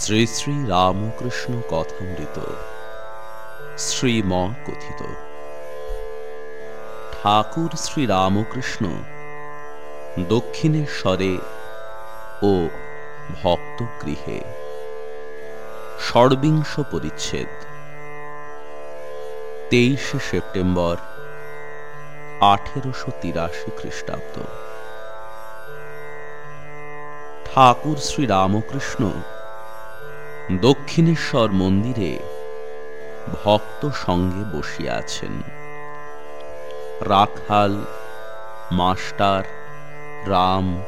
শ্রী শ্রী রামকৃষ্ণ কথামৃত শ্রীম কথিত ঠাকুর শ্রী রামকৃষ্ণ দক্ষিণেশ্বরে ও ভক্তগৃহে। ষড়বিংশ পরিচ্ছেদ। তেইশে সেপ্টেম্বর আঠেরোশো তিরাশি খ্রিস্টাব্দ। ঠাকুর শ্রী রামকৃষ্ণ দক্ষিণেশ্বর মন্দিরে ভক্ত সঙ্গে বসিয়া আছেন রাখাল মাস্টার, রাম,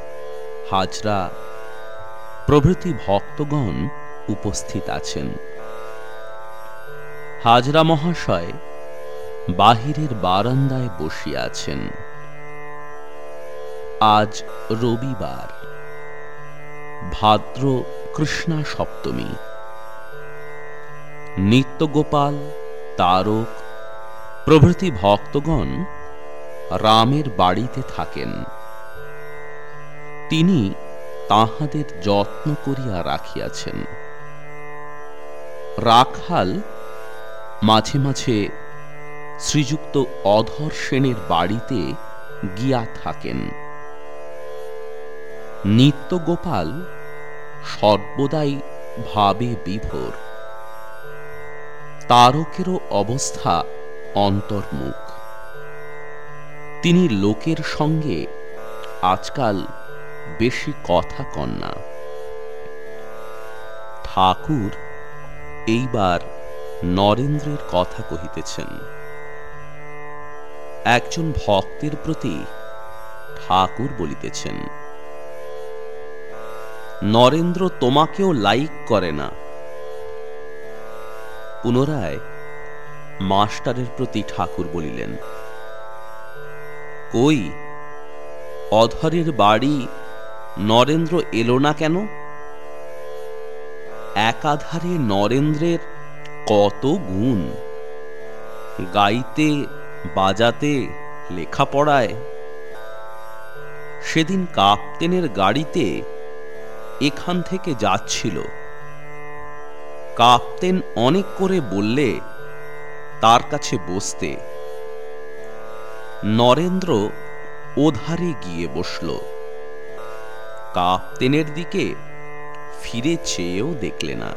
হাজরা, প্রভৃতি ভক্তগণ উপস্থিত আছেন। হাজরা মহাশয় বাহিরের বারান্দায় বসিয়া আছেন আজ রবিবার, ভাদ্র কৃষ্ণা সপ্তমী নিত্যগোপাল, তারক, প্রভৃতি ভক্তগণ রামের বাড়িতে থাকেন। তিনি তাহাদের যত্ন করিয়া রাখিয়াছেন। রাখাল মাঝে মাঝে শ্রীযুক্ত অধর সেনের বাড়িতে গিয়া থাকেন। নিত্যগোপাল সর্বদাই ভাবে বিভোর। তারকেরও অবস্থা অন্তর্মুখ। তিনি লোকের সঙ্গে আজকাল বেশি কথা কন না। ঠাকুর এইবার নরেন্দ্রের কথা কহিতেছেন। একজন ভক্তের প্রতি ঠাকুর বলিতেছেন, নরেন্দ্র তোমাকেও লাইক করে না। পুনরায় মাস্টারের প্রতি ঠাকুর বলিলেন, কই, অধরের বাড়ি নরেন্দ্র এলো না কেন? একাধারে নরেন্দ্রের কত গুণ, গাইতে, বাজাতে, লেখাপড়ায়। সেদিন কাপ্তেনের গাড়িতে এখান থেকে যাচ্ছিল। কাপ্তেন অনেক করে বললে, তার কাছে বসতে। নরেন্দ্র ওধারে গিয়ে বসল। কাপ্তেনের দিকে ফিরে চেয়েও দেখলে না।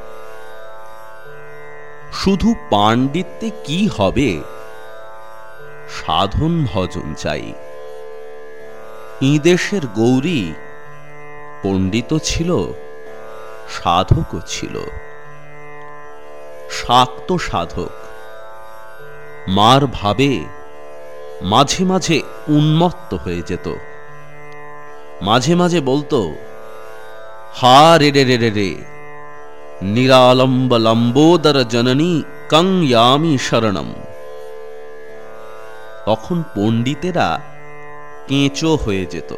শুধু পাণ্ডিত্যে কি হবে? সাধন ভজন চাই। ইদেশের গৌরী পণ্ডিত ছিল, সাধকও ছিল। শাক্ত সাধক মার ভাবে মাঝে মাঝে উন্মত্ত হয়ে যেত। মাঝে মাঝে বলতো, হা রে রে রে রে রে, নিরালম্ব লম্বোদর জননী কং ইয়ামি শরণম। তখন পণ্ডিতেরা কেঁচো হয়ে যেত।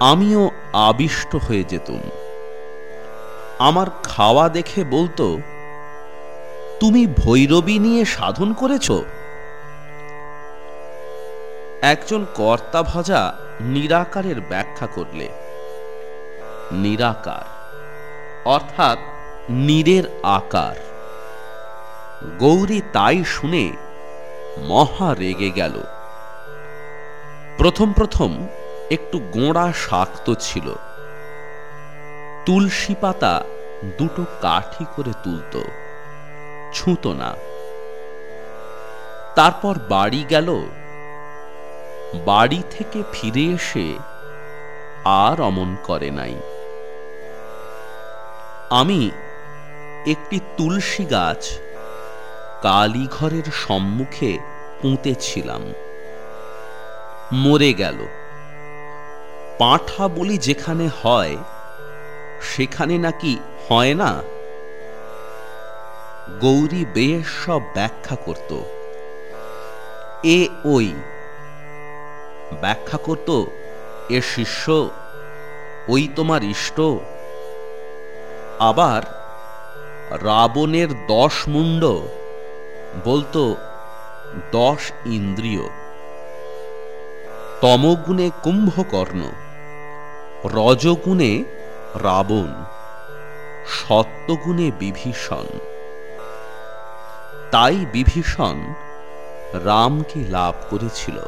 আমিও আবিষ্ট হয়ে যেতুম। আমার খাওয়া দেখে বলতো তুমি ভৈরবী নিয়ে সাধন করেছ? একজন কর্তা ভজা নিরাকারের ব্যাখ্যা করলে, নিরাকার অর্থাৎ নীরের আকার। গৌরী তাই শুনে মহা রেগে গেল। প্রথম প্রথম একটু গোঁড়া শাক্ত ছিল। তুলসী পাতা দুটো কাঠি করে তুলত। ছুঁত না। তারপর বাড়ি গেল। বাড়ি থেকে ফিরে এসে আর অমন করে নাই। আমি একটি তুলসী গাছ কালীঘরের সম্মুখে পুঁতেছিলাম। মরে গেল। পাঁঠা বলি যেখানে হয়, সেখানে নাকি হয় না? গৌরী বেশ সব ব্যাখ্যা করত। এ ওই। ব্যাখ্যা করত, এ শিষ্য, ওই তোমার ইষ্ট। আবার রাবণের দশ মুন্ড বলতো দশ ইন্দ্রিয়। তমগুণে কুম্ভকর্ণ, রজগুণে রাবণ, সত্যগুণে বিভীষণ। তাই বিভীষণ রামকে লাভ করেছিল।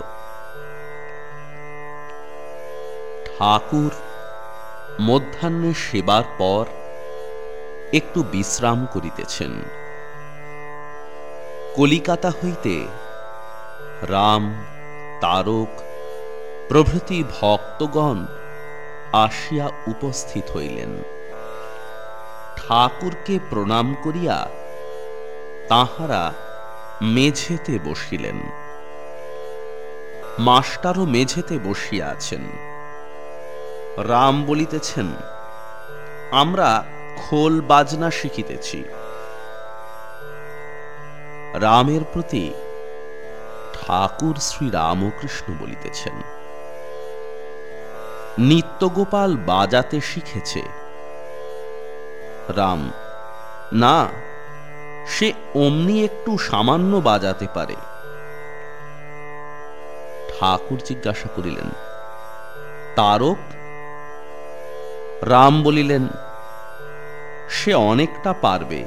ঠাকুর মধ্যাহ্নে সেবার পর একটু বিশ্রাম করিতেছেন। কলিকাতা হইতে রাম, তারক, প্রভৃতি ভক্তগণ আসিয়া উপস্থিত হইলেন। ঠাকুরকে প্রণাম করিয়া তাহারা মেঝেতে বসিলেন। মাস্টারও মেঝেতে বসিয়া আছেন। রাম বলিতেছেন, আমরা খোল বাজনা শিখিতেছি। রামের প্রতি ঠাকুর শ্রী রামকৃষ্ণ বলিতেছেন, নিত্যগোপাল বাজাতে শিখেছে। রাম, না সে অমনি একটু সামান্য বাজাতে পারে। ঠাকুর জিজ্ঞাসা করিলেন, তারক? রাম বলিলেন, সে অনেকটা পারবে।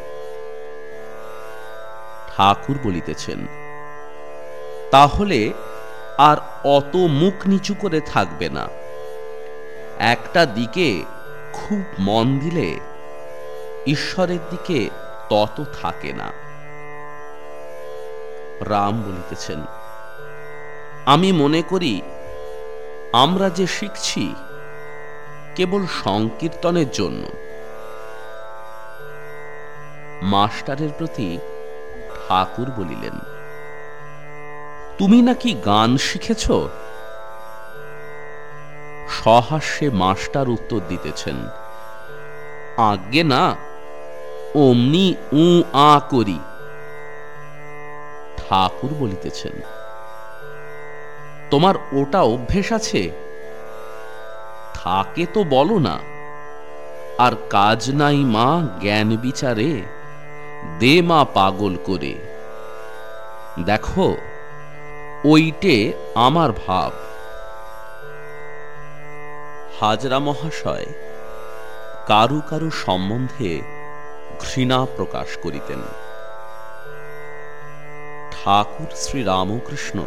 ঠাকুর বলিতেছেন, তাহলে আর অত মুখ নিচু করে থাকবে না। একটা দিকে খুব মন দিলে ঈশ্বরের দিকে তত থাকে না। রাম বলিতেছেন, আমি মনে করি, আমরা যে শিখছি, কেবল সংকীর্তনের জন্য। মাস্টারের প্রতি ঠাকুর বলিলেন, তুমি নাকি গান শিখেছ? সহাস্যে মাস্টার উত্তর দিতেছেন, আজ্ঞে না অমনি উ আ করি। ঠাকুর বলিতেছেন, তোমার ওটা অভ্যেস আছে? থাকে তো বলো না। আর কাজ নাই মা জ্ঞান বিচারে, দে মা পাগল করে। দেখো, ওইটে আমার ভাব। হাজরা মহাশয়, কারু কারু সম্বন্ধে ঘৃণা প্রকাশ করিতেন। ঠাকুর শ্রী রামকৃষ্ণ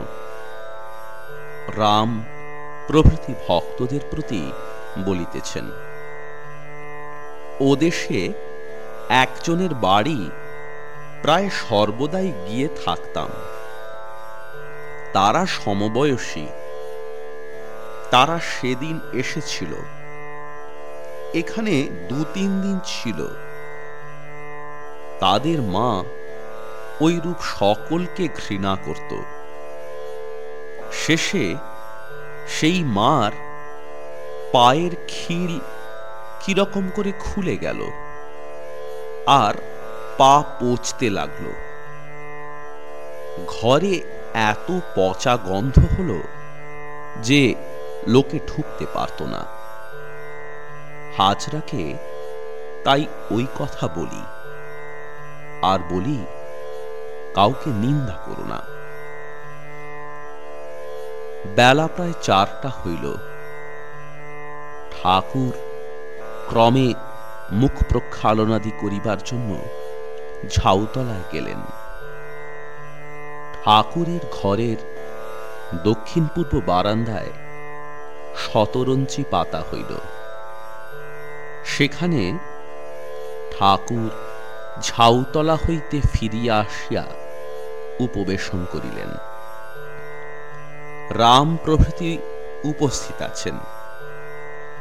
রাম প্রভৃতি ভক্তদের প্রতি বলিতেছেন, ও দেশে একজনের বাড়ি প্রায় সর্বদাই গিয়ে থাকতাম। তারা সমবয়সী, তারা সেদিন এসেছিল, এখানে দু তিন দিন ছিল। তাদের মা ওইরূপ সকলকে ঘৃণা করত। শেষে সেই মার পায়ের খিল কীরকম করে খুলে গেল আর পা পচতে লাগল। ঘরে এত পচা গন্ধ হলো যে লোকে ঠুকতে পারত না। হাজরাকে তাই ওই কথা বলি। আর বলি, কাউকে নিন্দা করো না। বেলা প্রায় চারটা হইল। ঠাকুর ক্রমে মুখ প্রক্ষালনাদি করিবার জন্য ঝাউতলায় গেলেন। ঠাকুরের ঘরের দক্ষিণ পূর্ব বারান্দায় শতরঞ্চি পাতা হইল। সেখানে ঠাকুর ঝাউতলা হইতে ফিরিয়া আসিয়া উপবেশন করিলেন। রাম প্রভৃতি উপস্থিত আছেন।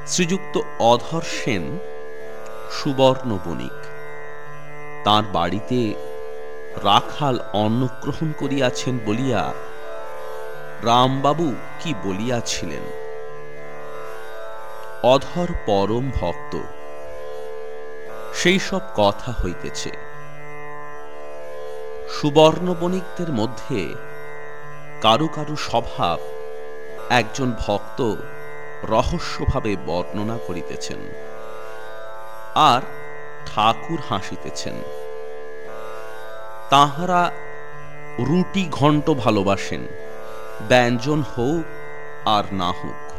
শ্রীযুক্ত অধর সেন সুবর্ণ বণিক। তাঁর বাড়িতে রাখাল অন্নগ্রহণ করিয়াছেন বলিয়া রামবাবু কি বলিয়াছিলেন? অধর পরম ভক্ত সেই সব কথা হইতেছে। সুবর্ণ বণিকদের মধ্যে কারু কারু স্বভাব একজন ভক্ত রহস্যভাবে বর্ণনা করিতেছেন আর ঠাকুর হাসিতেছেন। তাহারা রুটি ঘণ্ট ভালোবাসেন, ব্যঞ্জন হোক আর না হোক।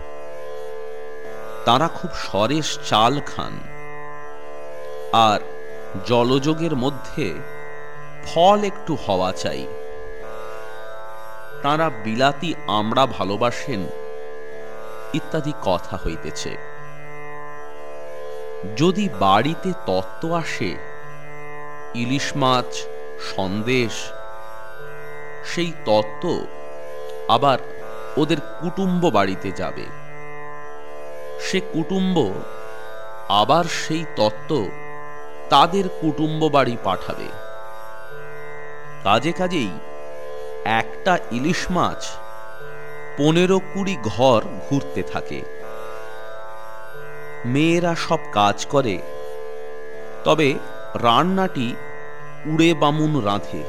তারা খুব সরেশ চাল খান। আর জলযোগের মধ্যে ফল একটু হওয়া চাই। তারা বিলাতি আমরা ভালোবাসেন, ইত্যাদি কথা হইতেছে। যদি বাড়িতে তত্ত্ব আসে, ইলিশ মাছ, সন্দেশ, সেই তত্ত্ব আবার ওদের কুটুম্ব বাড়িতে যাবে। সে কুটুম্ব আবার সেই তত্ত্ব তাদের কুটুম্ব বাড়ি পাঠাবে। কাজে কাজেই একটা ইলিশ মাছ পনেরো কুড়ি ঘর ঘুরতে থাকে। মেয়েরা সব কাজ করে, তবে রান্নাটি উড়ে বামুন রাঁধে।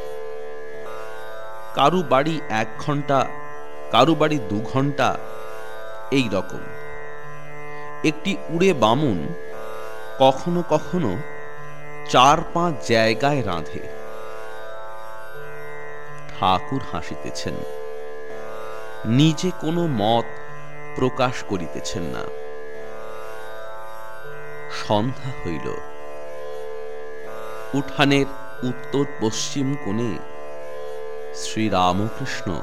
কারু বাড়ি এক ঘণ্টা কারু বাড়ি দু ঘণ্টা এই রকম। একটি উড়ে বামুন কখনো কখনো চার পাঁচ জায়গায় রাঁধে। ঠাকুর হাসিতেছেন। নিজে কোনো মত প্রকাশ করিতেছেন না। সন্ধ্যা হইল। উঠানের উত্তর পশ্চিম কোণে শ্রীরামকৃষ্ণ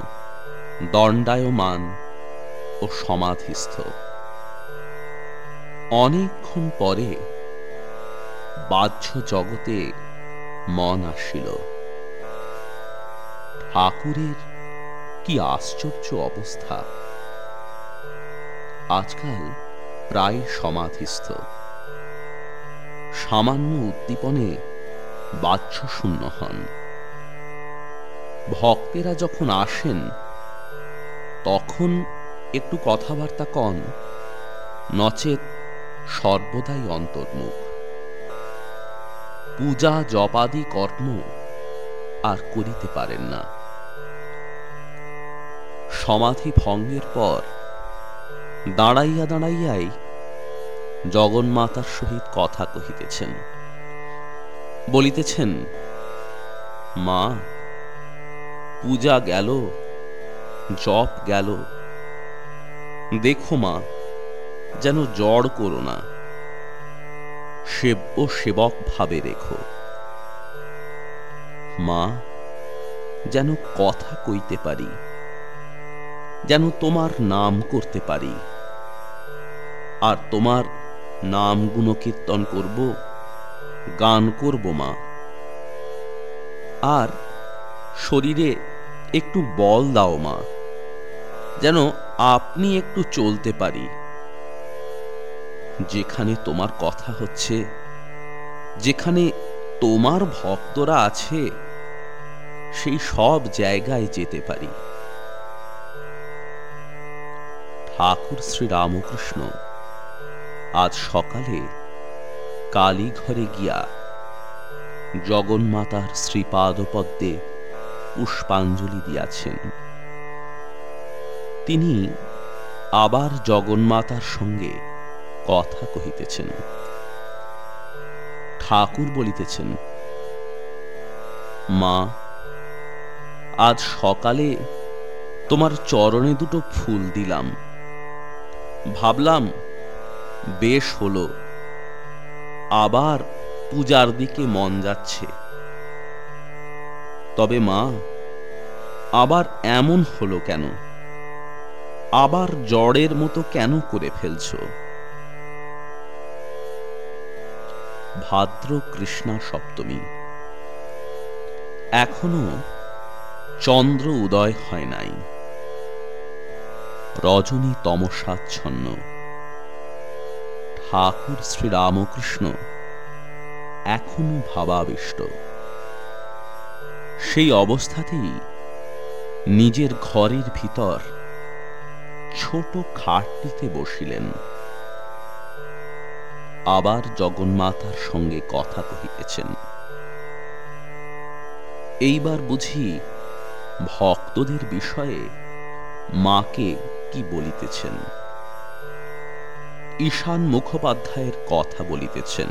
দণ্ডায়মান ও সমাধিস্থ। অনেকক্ষণ পরে বাহ্য জগতে মন আসিল। ঠাকুরের কি আশ্চর্য অবস্থা। আজকাল প্রায় সমাধিস্থ। সামান্য উদ্দীপনে বাহ্য শূন্য হন। ভক্তেরা যখন আসেন, তখন একটু কথাবার্তা কন, নচেত সর্বদাই অন্তর্মুখ। পূজা জপাদি কর্ম আর করিতে পারেন না। সমাধি ভঙ্গের পর দাঁড়াইয়া দাঁড়াইয়াই জগন্মাতার সহিত কথা কহিতেছেন। বলিতেছেন, মা, পূজা গেল, জপ গেল। দেখো মা, যেন জড় করো না। সেব্য সেবক ভাবে রেখো। মা, যেন কথা কইতে পারি, যেন তোমার নাম করতে পারি। আর তোমার নাম গুণকীর্তন করব, গান করব মা। আর শরীরে একটু বল দাও মা, যেন আপনি একটু চলতে পারি। যেখানে তোমার কথা হচ্ছে, যেখানে তোমার ভক্তরা আছে, সেই সব জায়গায় যেতে পারি। ঠাকুর শ্রী রামকৃষ্ণ আজ সকালে কালী ঘরে গিয়া জগন্মাতার শ্রীপাদপদ্মে পুষ্পাঞ্জলি দিয়াছেন। তিনি আবার জগন্মাতার সঙ্গে কথা কহিতেছেন। ঠাকুর বলিতেছেন, মা, আজ সকালে তোমার চরণে দুটো ফুল দিলাম। ভাবলাম বেশ হলো, আবার পূজার দিকে মন যাচ্ছে। তবে মা, আবার এমন হলো কেন? আবার জড়ের মতো কেন করে ফেলছ? ভাদ্র কৃষ্ণা সপ্তমী। এখনও চন্দ্র উদয় হয় নাই। রজনী তমসাচ্ছন্ন। ঠাকুর শ্রীরামকৃষ্ণ এখনও ভাবাবিষ্ট। সেই অবস্থাতেই নিজের ঘরের ভিতর ছোট খাটটিতে বসিলেন। আবার জগন্মাতার সঙ্গে কথা কহিতেছেন। এইবার বুঝি ভক্তদের বিষয়ে মাকে কি বলিতেছেন? ঈশান মুখোপাধ্যায়ের কথা বলিতেছেন।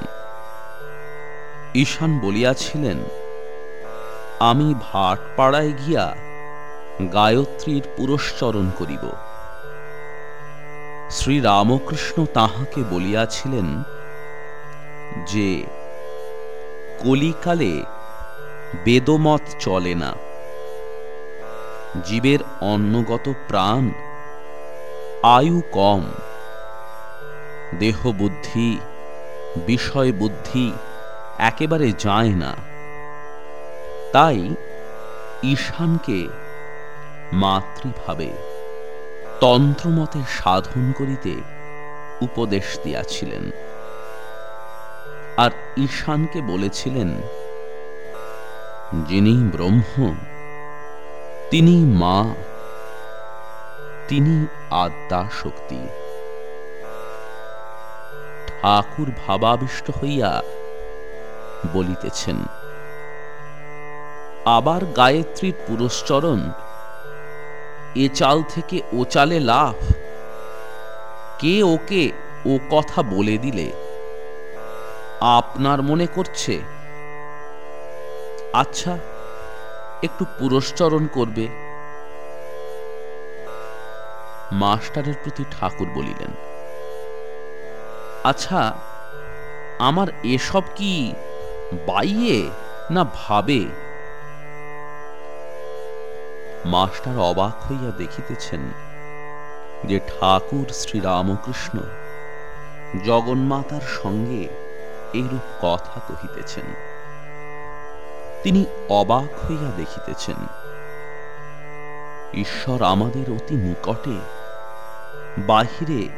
ঈশান বলিয়াছিলেন, আমি ভাটপাড়ায় গিয়া গায়ত্রীর পুরস্চরণ করিব। শ্রী রামকৃষ্ণ তাহাকে বলিয়াছিলেন যে কলিকালে বেদমত চলে না, জীবের অন্নগত প্রাণ আয়ু কম দেহ বুদ্ধি বিষয় বুদ্ধি একেবারে যায় না। তাই ঈশানকে মাতৃভাবে তন্ত্রমতে সাধন করিতে উপদেশ দিয়াছিলেন। আর ঈশানকে বলেছিলেন, যিনি ব্রহ্ম, তিনি মা, তিনি আদ্যা শক্তি। ঠাকুর ভাবাবিষ্ট হইয়া বলিতেছেন, আবার গায়ত্রীর পুরস্চরণ এ চাল থেকে ও চালে লাভ কে ওকে ও কথা বলে দিলে? আপনার মনে করছে? আচ্ছা একটু পুরস্চরণ করবে। মাস্টারের প্রতি ঠাকুর বলিলেন আচ্ছা আমার এসব কি বাইয়ে না ভাবে? মাস্টার অবাক হইয়া দেখিতেছেন যে ঠাকুর শ্রীরামকৃষ্ণ জগন্মাতার সঙ্গে এইরূপ কথা কহিতেছেন। তিনি অবাক হইয়া দেখিতেছেন, ঈশ্বর আমাদের অতি নিকটে, বাহিরে,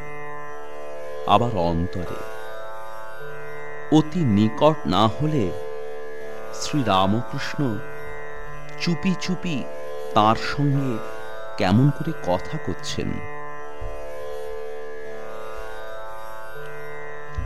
আবার অন্তরে। অতি নিকট না হলে শ্রী রামকৃষ্ণ চুপি চুপি তার সঙ্গে কেমন করে কথা করছেন?